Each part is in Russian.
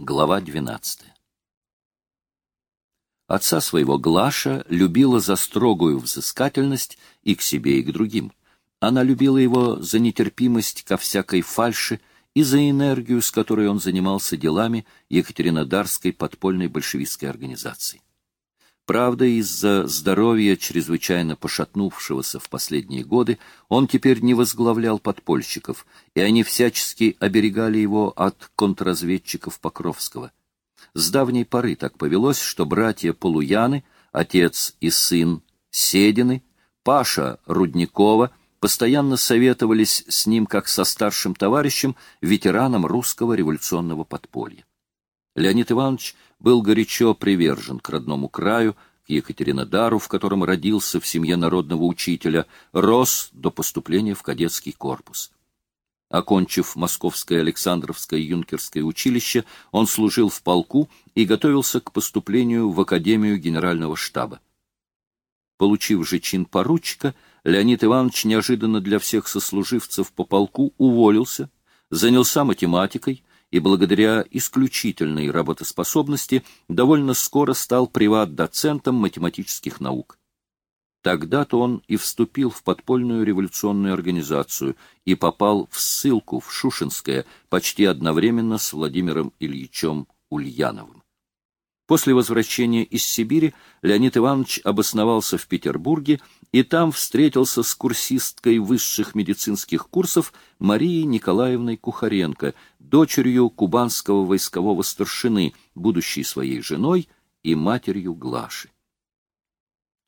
Глава 12. Отца своего Глаша любила за строгую взыскательность и к себе, и к другим. Она любила его за нетерпимость ко всякой фальши и за энергию, с которой он занимался делами Екатеринодарской подпольной большевистской организации. Правда, из-за здоровья, чрезвычайно пошатнувшегося в последние годы, он теперь не возглавлял подпольщиков, и они всячески оберегали его от контрразведчиков Покровского. С давней поры так повелось, что братья Полуяны, отец и сын Седины, Паша Рудникова, постоянно советовались с ним как со старшим товарищем, ветераном русского революционного подполья. Леонид Иванович был горячо привержен к родному краю, к Екатеринодару, в котором родился в семье народного учителя, рос до поступления в кадетский корпус. Окончив Московское Александровское юнкерское училище, он служил в полку и готовился к поступлению в Академию Генерального штаба. Получив же чин поручика, Леонид Иванович неожиданно для всех сослуживцев по полку уволился, занялся математикой, и благодаря исключительной работоспособности довольно скоро стал приват-доцентом математических наук. Тогда-то он и вступил в подпольную революционную организацию и попал в ссылку в Шушинское почти одновременно с Владимиром Ильичем Ульяновым. После возвращения из Сибири Леонид Иванович обосновался в Петербурге и там встретился с курсисткой высших медицинских курсов Марией Николаевной Кухаренко, дочерью кубанского войскового старшины, будущей своей женой и матерью Глаши.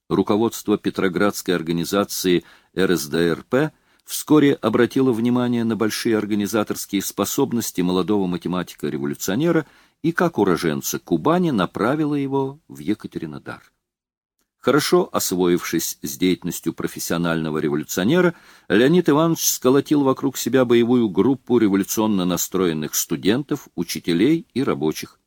Руководство Петроградской организации РСДРП вскоре обратило внимание на большие организаторские способности молодого математика-революционера и, как уроженца Кубани, направила его в Екатеринодар. Хорошо освоившись с деятельностью профессионального революционера, Леонид Иванович сколотил вокруг себя боевую группу революционно настроенных студентов, учителей и рабочих.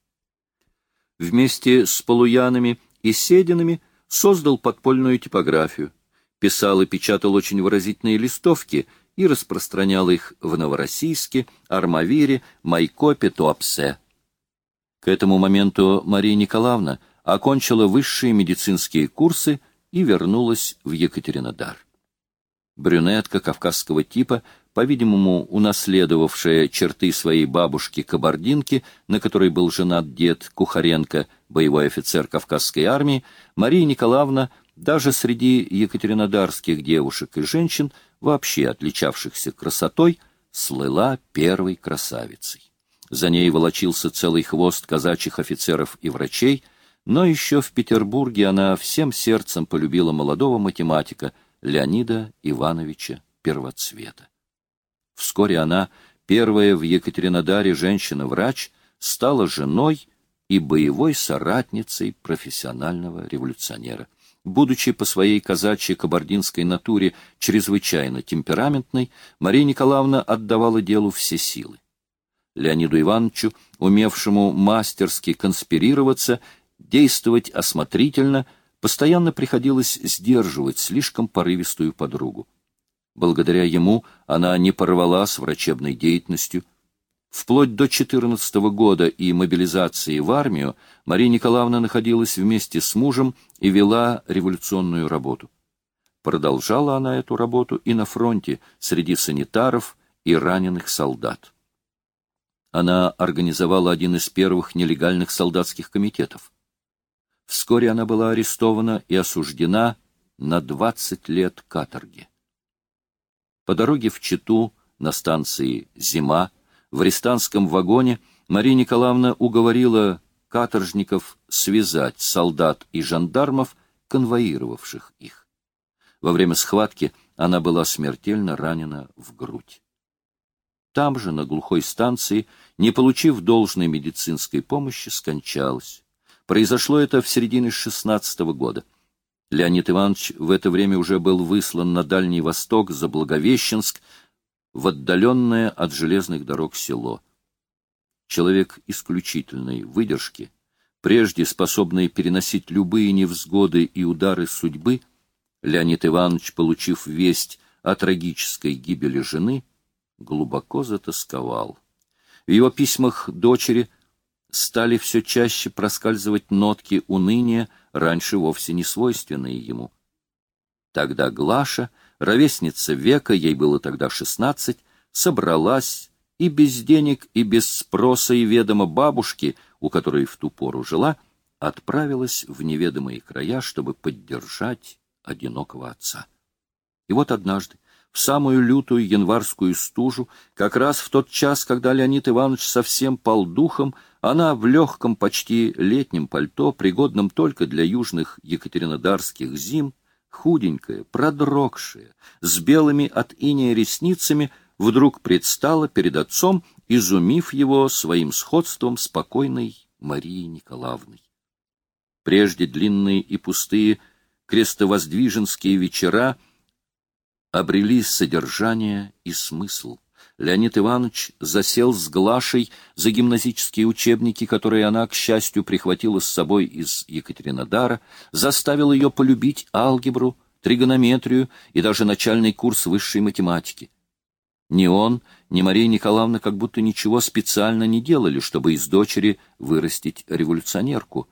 Вместе с Полуянами и Сединами создал подпольную типографию, писал и печатал очень выразительные листовки и распространял их в Новороссийске, Армавире, Майкопе, Туапсе. Этому моменту Мария Николаевна окончила высшие медицинские курсы и вернулась в Екатеринодар. Брюнетка кавказского типа, по-видимому, унаследовавшая черты своей бабушки-кабардинки, на которой был женат дед Кухаренко, боевой офицер Кавказской армии, Мария Николаевна даже среди екатеринодарских девушек и женщин, вообще отличавшихся красотой, слыла первой красавицей. За ней волочился целый хвост казачьих офицеров и врачей, но еще в Петербурге она всем сердцем полюбила молодого математика Леонида Ивановича Первоцвета. Вскоре она, первая в Екатеринодаре женщина-врач, стала женой и боевой соратницей профессионального революционера. Будучи по своей казачьей кабардинской натуре чрезвычайно темпераментной, Мария Николаевна отдавала делу все силы. Леониду Ивановичу, умевшему мастерски конспирироваться, действовать осмотрительно, постоянно приходилось сдерживать слишком порывистую подругу. Благодаря ему она не порвала с врачебной деятельностью. Вплоть до 14 года и мобилизации в армию Мария Николаевна находилась вместе с мужем и вела революционную работу. Продолжала она эту работу и на фронте среди санитаров и раненых солдат. Она организовала один из первых нелегальных солдатских комитетов. Вскоре она была арестована и осуждена на 20 лет каторги. По дороге в Читу на станции «Зима» в арестантском вагоне Мария Николаевна уговорила каторжников связать солдат и жандармов, конвоировавших их. Во время схватки она была смертельно ранена в грудь. Там же, на глухой станции, не получив должной медицинской помощи, скончалась. Произошло это в середине шестнадцатого года. Леонид Иванович в это время уже был выслан на Дальний Восток за Благовещенск, в отдаленное от железных дорог село. Человек исключительной выдержки, прежде способный переносить любые невзгоды и удары судьбы, Леонид Иванович, получив весть о трагической гибели жены, глубоко затасковал. В его письмах дочери стали все чаще проскальзывать нотки уныния, раньше вовсе не свойственные ему. Тогда Глаша, ровесница века, ей было тогда шестнадцать, собралась и без денег, и без спроса и ведома бабушки, у которой в ту пору жила, отправилась в неведомые края, чтобы поддержать одинокого отца. И вот однажды, в самую лютую январскую стужу, как раз в тот час, когда Леонид Иванович совсем пал духом, она в легком, почти летнем пальто, пригодном только для южных екатеринодарских зим, худенькая, продрогшая, с белыми от иния ресницами, вдруг предстала перед отцом, изумив его своим сходством с покойной Марией Николаевной. Прежде длинные и пустые крестовоздвиженские вечера обрели содержание и смысл. Леонид Иванович засел с Глашей за гимназические учебники, которые она, к счастью, прихватила с собой из Екатеринодара, заставил ее полюбить алгебру, тригонометрию и даже начальный курс высшей математики. Ни он, ни Мария Николаевна как будто ничего специально не делали, чтобы из дочери вырастить революционерку.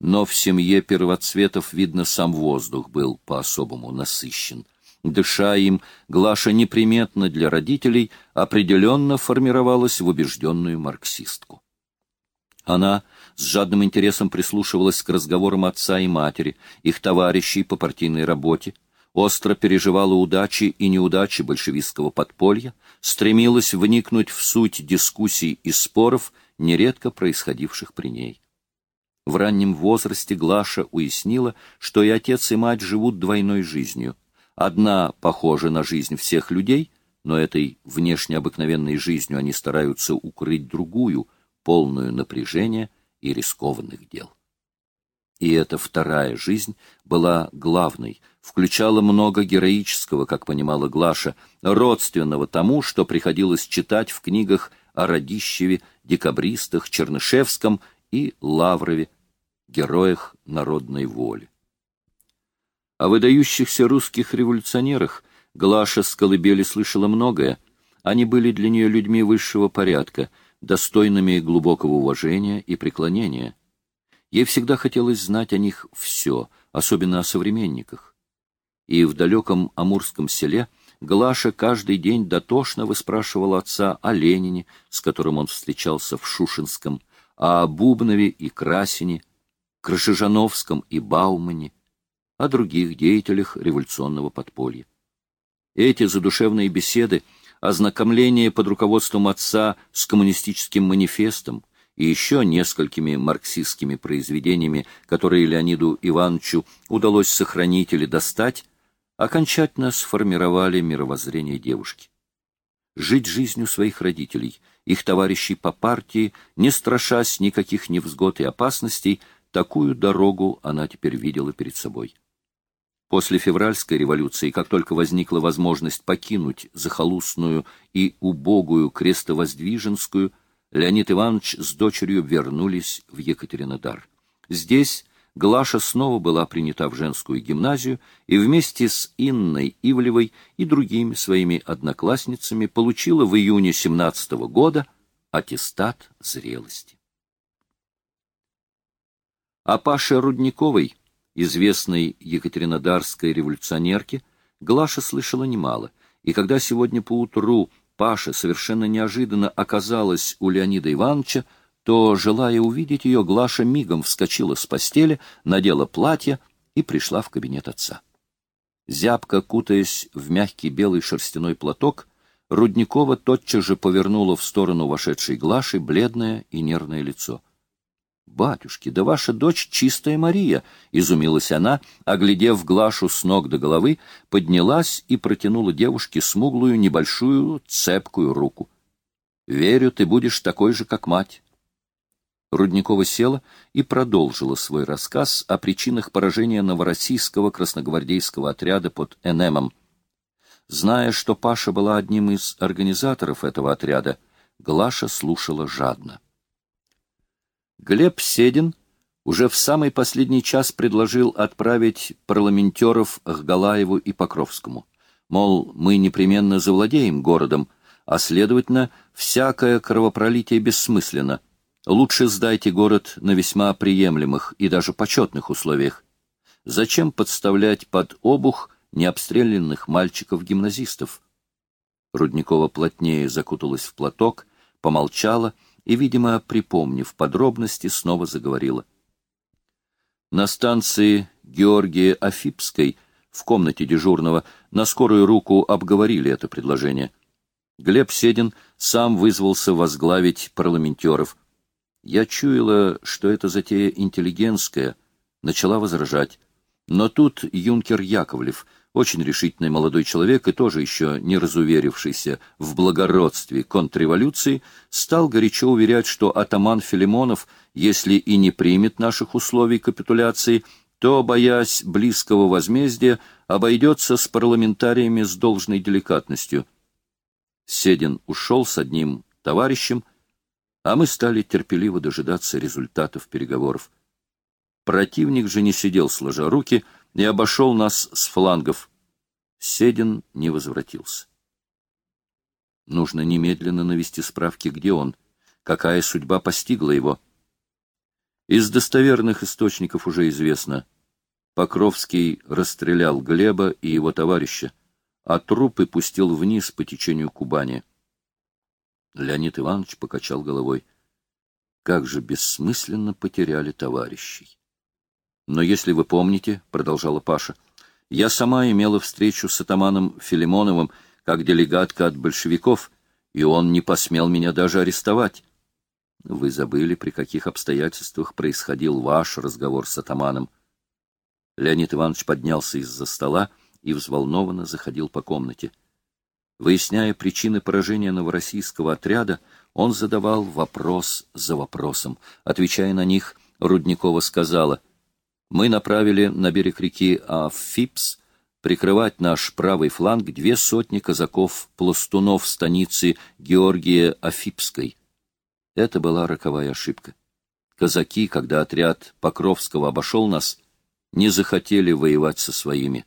Но в семье первоцветов, видно, сам воздух был по-особому насыщен — Дыша им, Глаша неприметно для родителей определенно формировалась в убежденную марксистку. Она с жадным интересом прислушивалась к разговорам отца и матери, их товарищей по партийной работе, остро переживала удачи и неудачи большевистского подполья, стремилась вникнуть в суть дискуссий и споров, нередко происходивших при ней. В раннем возрасте Глаша уяснила, что и отец, и мать живут двойной жизнью — Одна похожа на жизнь всех людей, но этой внешне обыкновенной жизнью они стараются укрыть другую, полную напряжения и рискованных дел. И эта вторая жизнь была главной, включала много героического, как понимала Глаша, родственного тому, что приходилось читать в книгах о Радищеве, декабристах, Чернышевском и Лаврове, героях народной воли. О выдающихся русских революционерах Глаша с колыбели слышала многое. Они были для нее людьми высшего порядка, достойными глубокого уважения и преклонения. Ей всегда хотелось знать о них все, особенно о современниках. И в далеком Амурском селе Глаша каждый день дотошно выспрашивала отца о Ленине, с которым он встречался в Шушинском, о Бубнове и Красине, Крашижановском и Баумане, о других деятелях революционного подполья. Эти задушевные беседы, ознакомление под руководством отца с коммунистическим манифестом и еще несколькими марксистскими произведениями, которые Леониду Ивановичу удалось сохранить или достать, окончательно сформировали мировоззрение девушки. Жить жизнью своих родителей, их товарищей по партии, не страшась никаких невзгод и опасностей, такую дорогу она теперь видела перед собой. После февральской революции, как только возникла возможность покинуть захолустную и убогую крестовоздвиженскую, Леонид Иванович с дочерью вернулись в Екатеринодар. Здесь Глаша снова была принята в женскую гимназию и вместе с Инной Ивлевой и другими своими одноклассницами получила в июне 17 -го года аттестат зрелости. А Паше Рудниковой известной екатеринодарской революционерке, Глаша слышала немало, и когда сегодня поутру Паша совершенно неожиданно оказалась у Леонида Ивановича, то, желая увидеть ее, Глаша мигом вскочила с постели, надела платье и пришла в кабинет отца. Зябко кутаясь в мягкий белый шерстяной платок, Рудникова тотчас же повернула в сторону вошедшей Глаши бледное и нервное лицо. «Батюшки, да ваша дочь чистая Мария!» — изумилась она, оглядев Глашу с ног до головы, поднялась и протянула девушке смуглую, небольшую, цепкую руку. «Верю, ты будешь такой же, как мать». Рудникова села и продолжила свой рассказ о причинах поражения новороссийского красногвардейского отряда под Энемом. Зная, что Паша была одним из организаторов этого отряда, Глаша слушала жадно. Глеб Седин уже в самый последний час предложил отправить парламентеров к Галаеву и Покровскому. Мол, мы непременно завладеем городом, а, следовательно, всякое кровопролитие бессмысленно. Лучше сдайте город на весьма приемлемых и даже почетных условиях. Зачем подставлять под обух необстрелянных мальчиков-гимназистов? Рудникова плотнее закуталась в платок, помолчала и, видимо, припомнив подробности, снова заговорила. На станции Георгия Афипской в комнате дежурного на скорую руку обговорили это предложение. Глеб Седин сам вызвался возглавить парламентеров. Я чуяла, что это затея интеллигентская, начала возражать. Но тут юнкер Яковлев, очень решительный молодой человек и тоже еще не разуверившийся в благородстве контрреволюции, стал горячо уверять, что атаман Филимонов, если и не примет наших условий капитуляции, то, боясь близкого возмездия, обойдется с парламентариями с должной деликатностью. Седин ушел с одним товарищем, а мы стали терпеливо дожидаться результатов переговоров. Противник же не сидел сложа руки и обошел нас с флангов. Седин не возвратился. Нужно немедленно навести справки, где он, какая судьба постигла его. Из достоверных источников уже известно. Покровский расстрелял Глеба и его товарища, а трупы пустил вниз по течению Кубани. Леонид Иванович покачал головой. Как же бессмысленно потеряли товарищей. Но если вы помните, — продолжала Паша, — я сама имела встречу с атаманом Филимоновым как делегатка от большевиков, и он не посмел меня даже арестовать. Вы забыли, при каких обстоятельствах происходил ваш разговор с атаманом. Леонид Иванович поднялся из-за стола и взволнованно заходил по комнате. Выясняя причины поражения новороссийского отряда, он задавал вопрос за вопросом. Отвечая на них, Рудникова сказала, «Мы направили на берег реки Афипс прикрывать наш правый фланг две сотни казаков-пластунов станицы Георгия Афипской. Это была роковая ошибка. Казаки, когда отряд Покровского обошел нас, не захотели воевать со своими.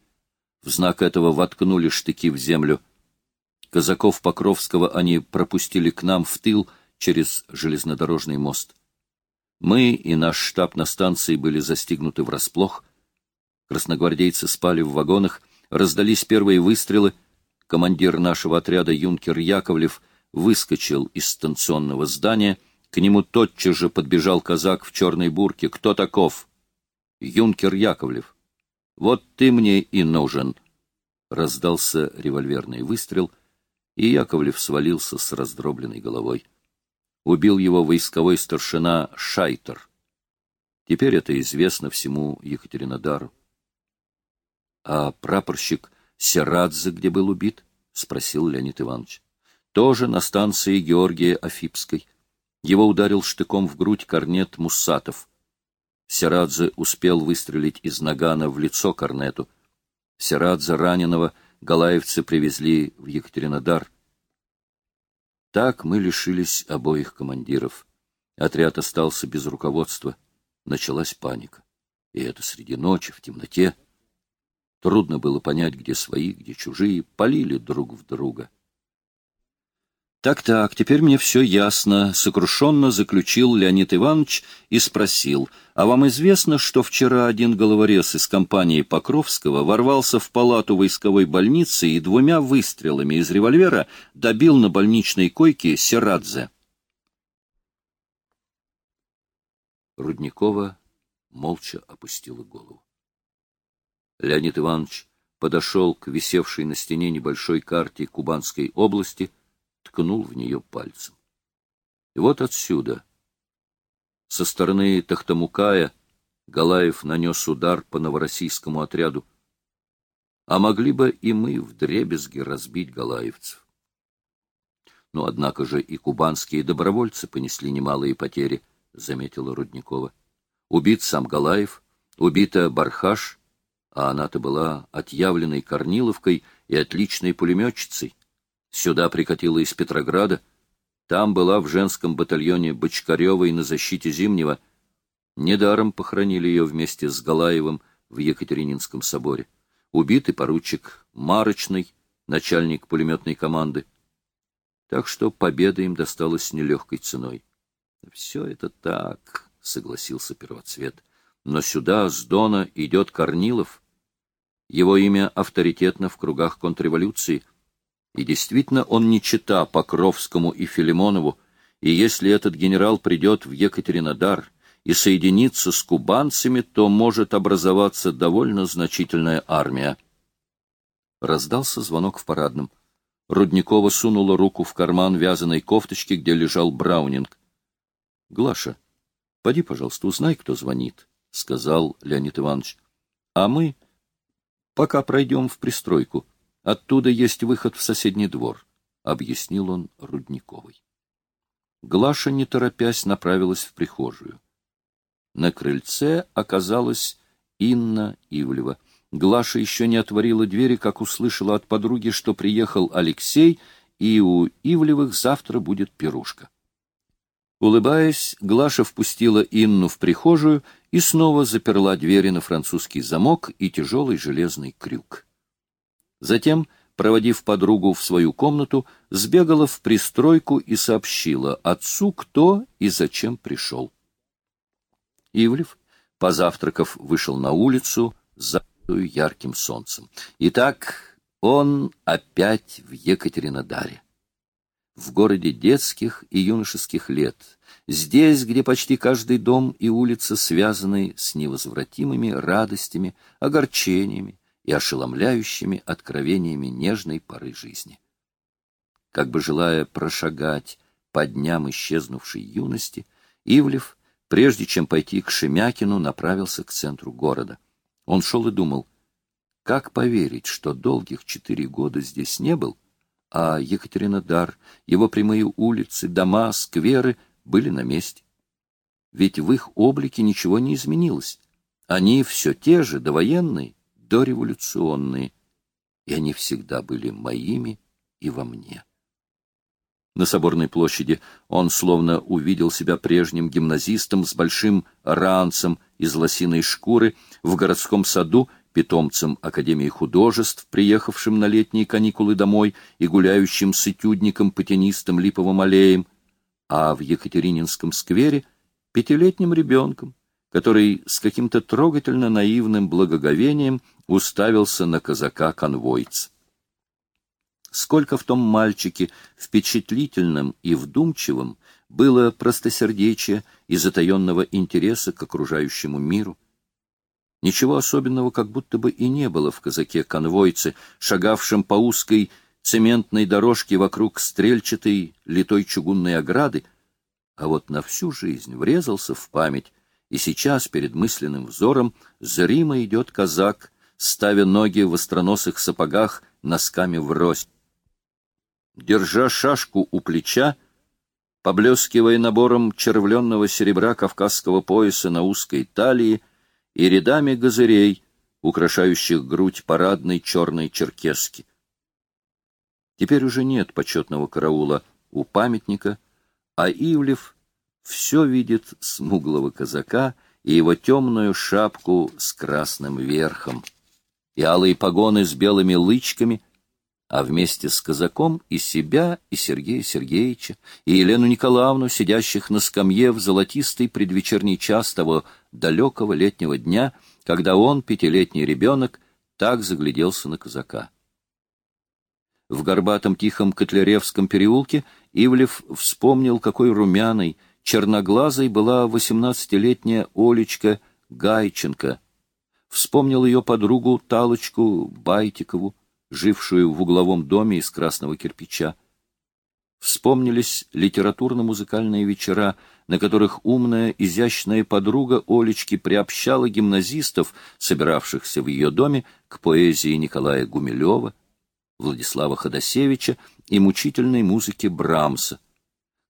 В знак этого воткнули штыки в землю — Казаков Покровского они пропустили к нам в тыл через железнодорожный мост. Мы и наш штаб на станции были застигнуты врасплох. Красногвардейцы спали в вагонах, раздались первые выстрелы. Командир нашего отряда юнкер Яковлев выскочил из станционного здания. К нему тотчас же подбежал казак в черной бурке. «Кто таков?» «Юнкер Яковлев». «Вот ты мне и нужен». Раздался револьверный выстрел — и Яковлев свалился с раздробленной головой. Убил его войсковой старшина Шайтер. Теперь это известно всему Екатеринодару. — А прапорщик Серадзе где был убит? — спросил Леонид Иванович. — Тоже на станции Георгия Афипской. Его ударил штыком в грудь корнет Муссатов. Серадзе успел выстрелить из нагана в лицо корнету. Серадзе раненого — галаевцы привезли в Екатеринодар. Так мы лишились обоих командиров. Отряд остался без руководства. Началась паника. И это среди ночи, в темноте. Трудно было понять, где свои, где чужие, полили друг в друга. «Так-так, теперь мне все ясно», — сокрушенно заключил Леонид Иванович и спросил, «А вам известно, что вчера один головорез из компании Покровского ворвался в палату войсковой больницы и двумя выстрелами из револьвера добил на больничной койке Серадзе?» Рудникова молча опустила голову. Леонид Иванович подошел к висевшей на стене небольшой карте Кубанской области — ткнул в нее пальцем. И вот отсюда, со стороны Тахтамукая, Галаев нанес удар по новороссийскому отряду. А могли бы и мы в дребезги разбить галаевцев. Но, однако же, и кубанские добровольцы понесли немалые потери, — заметила Рудникова. Убит сам Галаев, убита Бархаш, а она-то была отъявленной Корниловкой и отличной пулеметчицей. Сюда прикатила из Петрограда. Там была в женском батальоне Бочкаревой на защите Зимнего. Недаром похоронили ее вместе с Галаевым в Екатерининском соборе. Убитый поручик Марочный, начальник пулеметной команды. Так что победа им досталась нелегкой ценой. — Все это так, — согласился первоцвет. — Но сюда, с Дона, идет Корнилов. Его имя авторитетно в кругах контрреволюции. И действительно, он не чита Покровскому и Филимонову, и если этот генерал придет в Екатеринодар и соединится с кубанцами, то может образоваться довольно значительная армия. Раздался звонок в парадном. Рудникова сунула руку в карман вязаной кофточки, где лежал Браунинг. — Глаша, поди, пожалуйста, узнай, кто звонит, — сказал Леонид Иванович. — А мы пока пройдем в пристройку. Оттуда есть выход в соседний двор, — объяснил он Рудниковой. Глаша, не торопясь, направилась в прихожую. На крыльце оказалась Инна Ивлева — Глаша еще не отворила двери, как услышала от подруги, что приехал Алексей, и у Ивлевых завтра будет пирушка. Улыбаясь, Глаша впустила Инну в прихожую и снова заперла двери на французский замок и тяжелый железный крюк. Затем, проводив подругу в свою комнату, сбегала в пристройку и сообщила отцу, кто и зачем пришел. Ивлев, позавтракав, вышел на улицу, за ярким солнцем. Итак, он опять в Екатеринодаре. В городе детских и юношеских лет, здесь, где почти каждый дом и улица связаны с невозвратимыми радостями, огорчениями и ошеломляющими откровениями нежной поры жизни. Как бы желая прошагать по дням исчезнувшей юности, Ивлев, прежде чем пойти к Шемякину, направился к центру города — он шел и думал, как поверить, что долгих четыре года здесь не был, а Екатеринодар, его прямые улицы, дома, скверы были на месте. Ведь в их облике ничего не изменилось. Они все те же, довоенные, дореволюционные, и они всегда были моими и во мне. На Соборной площади он словно увидел себя прежним гимназистом с большим ранцем из лосиной шкуры, в городском саду питомцем Академии художеств, приехавшим на летние каникулы домой и гуляющим с этюдником-патинистом Липовым аллеем, а в Екатерининском сквере пятилетним ребенком, который с каким-то трогательно наивным благоговением уставился на казака-конвойца. Сколько в том мальчике, впечатлительном и вдумчивом, было простосердечия и затаенного интереса к окружающему миру. Ничего особенного как будто бы и не было в казаке-конвойце, шагавшем по узкой цементной дорожке вокруг стрельчатой литой чугунной ограды, а вот на всю жизнь врезался в память, и сейчас перед мысленным взором зримо идет казак, ставя ноги в остроносых сапогах носками врозь держа шашку у плеча, поблескивая набором червленного серебра кавказского пояса на узкой талии и рядами газырей, украшающих грудь парадной черной черкески. Теперь уже нет почетного караула у памятника, а Ивлев все видит смуглого казака и его темную шапку с красным верхом, и алые погоны с белыми лычками — а вместе с казаком и себя, и Сергея Сергеевича, и Елену Николаевну, сидящих на скамье в золотистый предвечерний час того далекого летнего дня, когда он, пятилетний ребенок, так загляделся на казака. В горбатом тихом Котляревском переулке Ивлев вспомнил, какой румяной, черноглазой была восемнадцатилетняя Олечка Гайченко. Вспомнил ее подругу Талочку Байтикову, жившую в угловом доме из красного кирпича. Вспомнились литературно-музыкальные вечера, на которых умная, изящная подруга Олечки приобщала гимназистов, собиравшихся в ее доме, к поэзии Николая Гумилева, Владислава Ходосевича и мучительной музыке Брамса,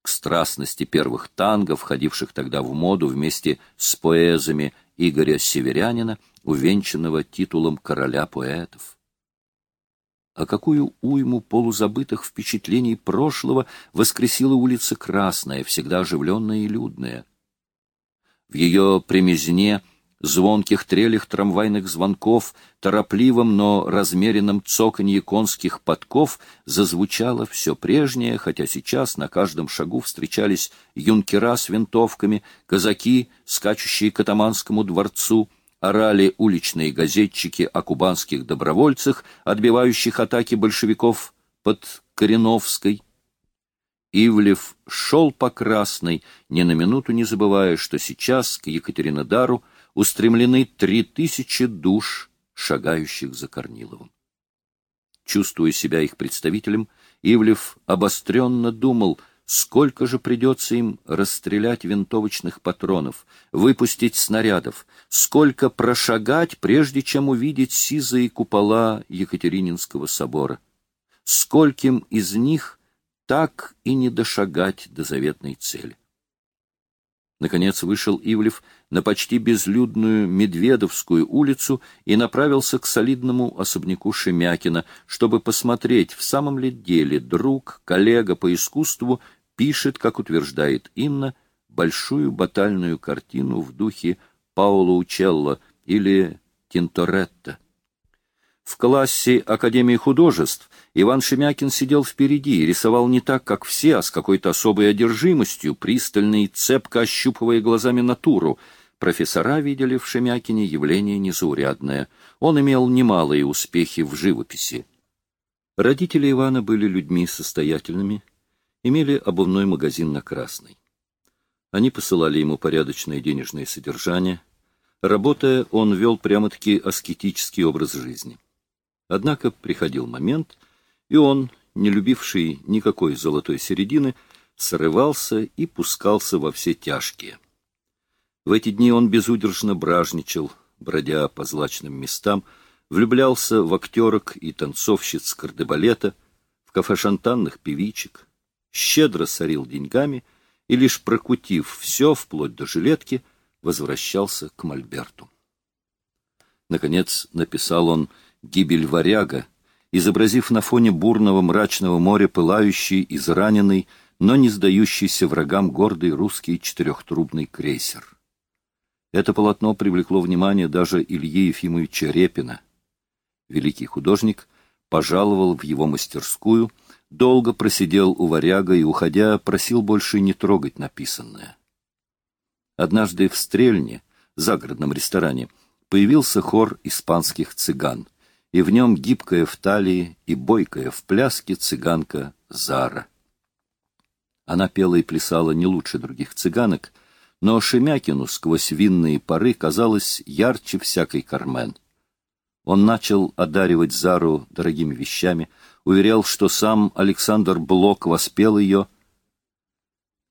страстности первых танго, входивших тогда в моду вместе с поэзами Игоря Северянина, увенчанного титулом короля поэтов а какую уйму полузабытых впечатлений прошлого воскресила улица Красная, всегда оживленная и людная. В ее примизне звонких трелях трамвайных звонков, торопливом, но размеренном цоканье конских подков зазвучало все прежнее, хотя сейчас на каждом шагу встречались юнкера с винтовками, казаки, скачущие к атаманскому дворцу, орали уличные газетчики о кубанских добровольцах, отбивающих атаки большевиков под Кореновской. Ивлев шел по Красной, ни на минуту не забывая, что сейчас к Екатеринодару устремлены три тысячи душ, шагающих за Корниловым. Чувствуя себя их представителем, Ивлев обостренно думал, сколько же придется им расстрелять винтовочных патронов, выпустить снарядов, сколько прошагать, прежде чем увидеть сизые купола Екатерининского собора. Скольким из них так и не дошагать до заветной цели. Наконец вышел Ивлев на почти безлюдную Медведовскую улицу и направился к солидному особняку Шемякина, чтобы посмотреть, в самом ли деле друг, коллега по искусству пишет, как утверждает Инна, большую батальную картину в духе Паоло Учелло или Тинторетто. В классе Академии художеств Иван Шемякин сидел впереди и рисовал не так, как все, а с какой-то особой одержимостью, пристально и цепко ощупывая глазами натуру. Профессора видели в Шемякине явление незаурядное. Он имел немалые успехи в живописи. Родители Ивана были людьми состоятельными, имели обувной магазин на Красной. Они посылали ему порядочное денежное содержание. Работая, он вел прямо-таки аскетический образ жизни. Однако приходил момент, и он, не любивший никакой золотой середины, срывался и пускался во все тяжкие. В эти дни он безудержно бражничал, бродя по злачным местам, влюблялся в актерок и танцовщиц кардебалета, в кафе-шантанных певичек, щедро сорил деньгами и, лишь прокутив все, вплоть до жилетки, возвращался к Мольберту. Наконец написал он гибель варяга, изобразив на фоне бурного мрачного моря пылающий, израненный, но не сдающийся врагам гордый русский четырехтрубный крейсер. Это полотно привлекло внимание даже Ильи Ефимовича Репина. Великий художник пожаловал в его мастерскую, долго просидел у варяга и, уходя, просил больше не трогать написанное. Однажды в Стрельне, загородном ресторане, появился хор испанских цыган — и в нем гибкая в талии и бойкая в пляске цыганка Зара. Она пела и плясала не лучше других цыганок, но Шемякину сквозь винные поры казалось ярче всякой Кармен. Он начал одаривать Зару дорогими вещами, уверял, что сам Александр Блок воспел ее.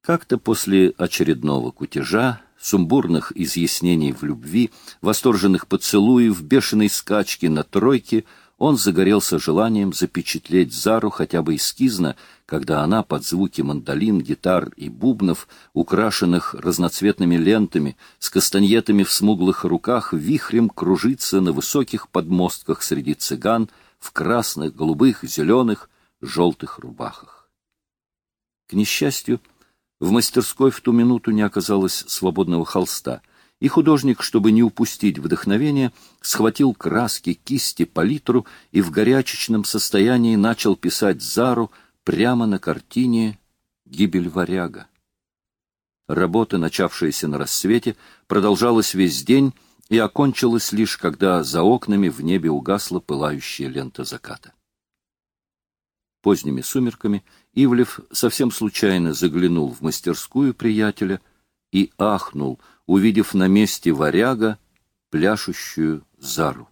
Как-то после очередного кутежа сумбурных изъяснений в любви, восторженных поцелуев, бешеной скачки на тройке, он загорелся желанием запечатлеть Зару хотя бы эскизно, когда она под звуки мандолин, гитар и бубнов, украшенных разноцветными лентами, с кастаньетами в смуглых руках, вихрем кружится на высоких подмостках среди цыган в красных, голубых, зеленых, желтых рубахах. К несчастью, в мастерской в ту минуту не оказалось свободного холста, и художник, чтобы не упустить вдохновение, схватил краски, кисти, палитру и в горячечном состоянии начал писать Зару прямо на картине «Гибель варяга». Работа, начавшаяся на рассвете, продолжалась весь день и окончилась лишь, когда за окнами в небе угасла пылающая лента заката. Поздними сумерками Ивлев совсем случайно заглянул в мастерскую приятеля и ахнул, увидев на месте варяга пляшущую Зару.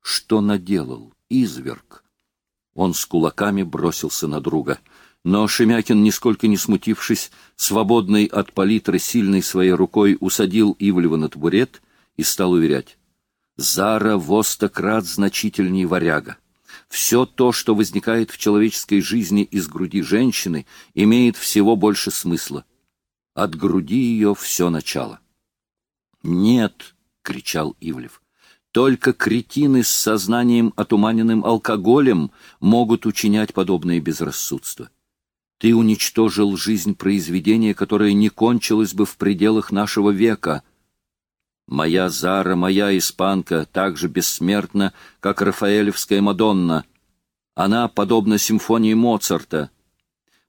Что наделал изверг? Он с кулаками бросился на друга. Но Шемякин, нисколько не смутившись, свободный от палитры сильной своей рукой усадил Ивлева на табурет и стал уверять. «Зара востократ значительней варяга. Все то, что возникает в человеческой жизни из груди женщины, имеет всего больше смысла. От груди ее все начало. «Нет!» — кричал Ивлев. «Только кретины с сознанием, отуманенным алкоголем, могут учинять подобные безрассудства. Ты уничтожил жизнь произведения, которое не кончилось бы в пределах нашего века». Моя Зара, моя испанка, так же бессмертна, как Рафаэлевская Мадонна. Она подобна симфонии Моцарта.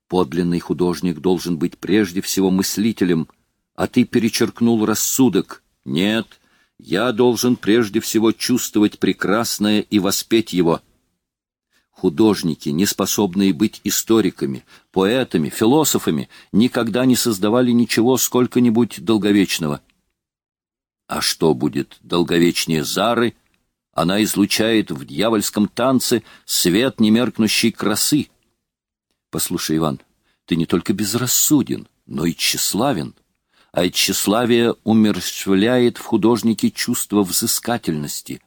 Подлинный художник должен быть прежде всего мыслителем, а ты перечеркнул рассудок. Нет, я должен прежде всего чувствовать прекрасное и воспеть его. Художники, не способные быть историками, поэтами, философами, никогда не создавали ничего сколько-нибудь долговечного. А что будет долговечнее Зары? Она излучает в дьявольском танце свет немеркнущей красы. Послушай, Иван, ты не только безрассуден, но и тщеславен а тщеславие умерщвляет в художнике чувство взыскательности.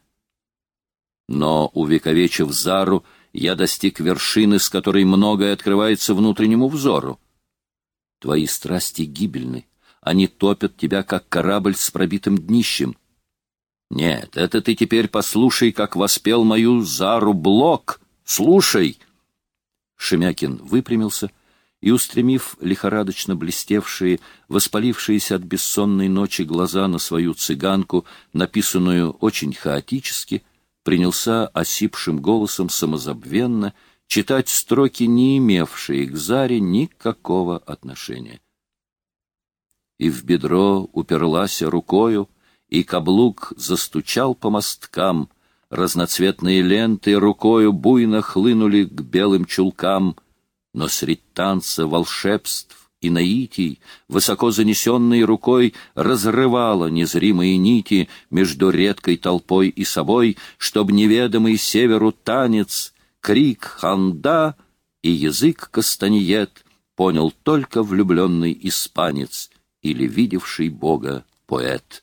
Но, увековечив Зару, я достиг вершины, с которой многое открывается внутреннему взору. Твои страсти гибельны, они топят тебя, как корабль с пробитым днищем. Нет, это ты теперь послушай, как воспел мою Зару Блок. Слушай!» Шемякин выпрямился — и, устремив лихорадочно блестевшие, воспалившиеся от бессонной ночи глаза на свою цыганку, написанную очень хаотически, принялся осипшим голосом самозабвенно читать строки, не имевшие к Заре никакого отношения. И в бедро уперлась рукою, и каблук застучал по мосткам, разноцветные ленты рукою буйно хлынули к белым чулкам — но средь танца волшебств и наитий, высоко занесенной рукой, разрывала незримые нити между редкой толпой и собой, чтоб неведомый северу танец, крик ханда и язык кастаньет понял только влюбленный испанец или видевший Бога поэт.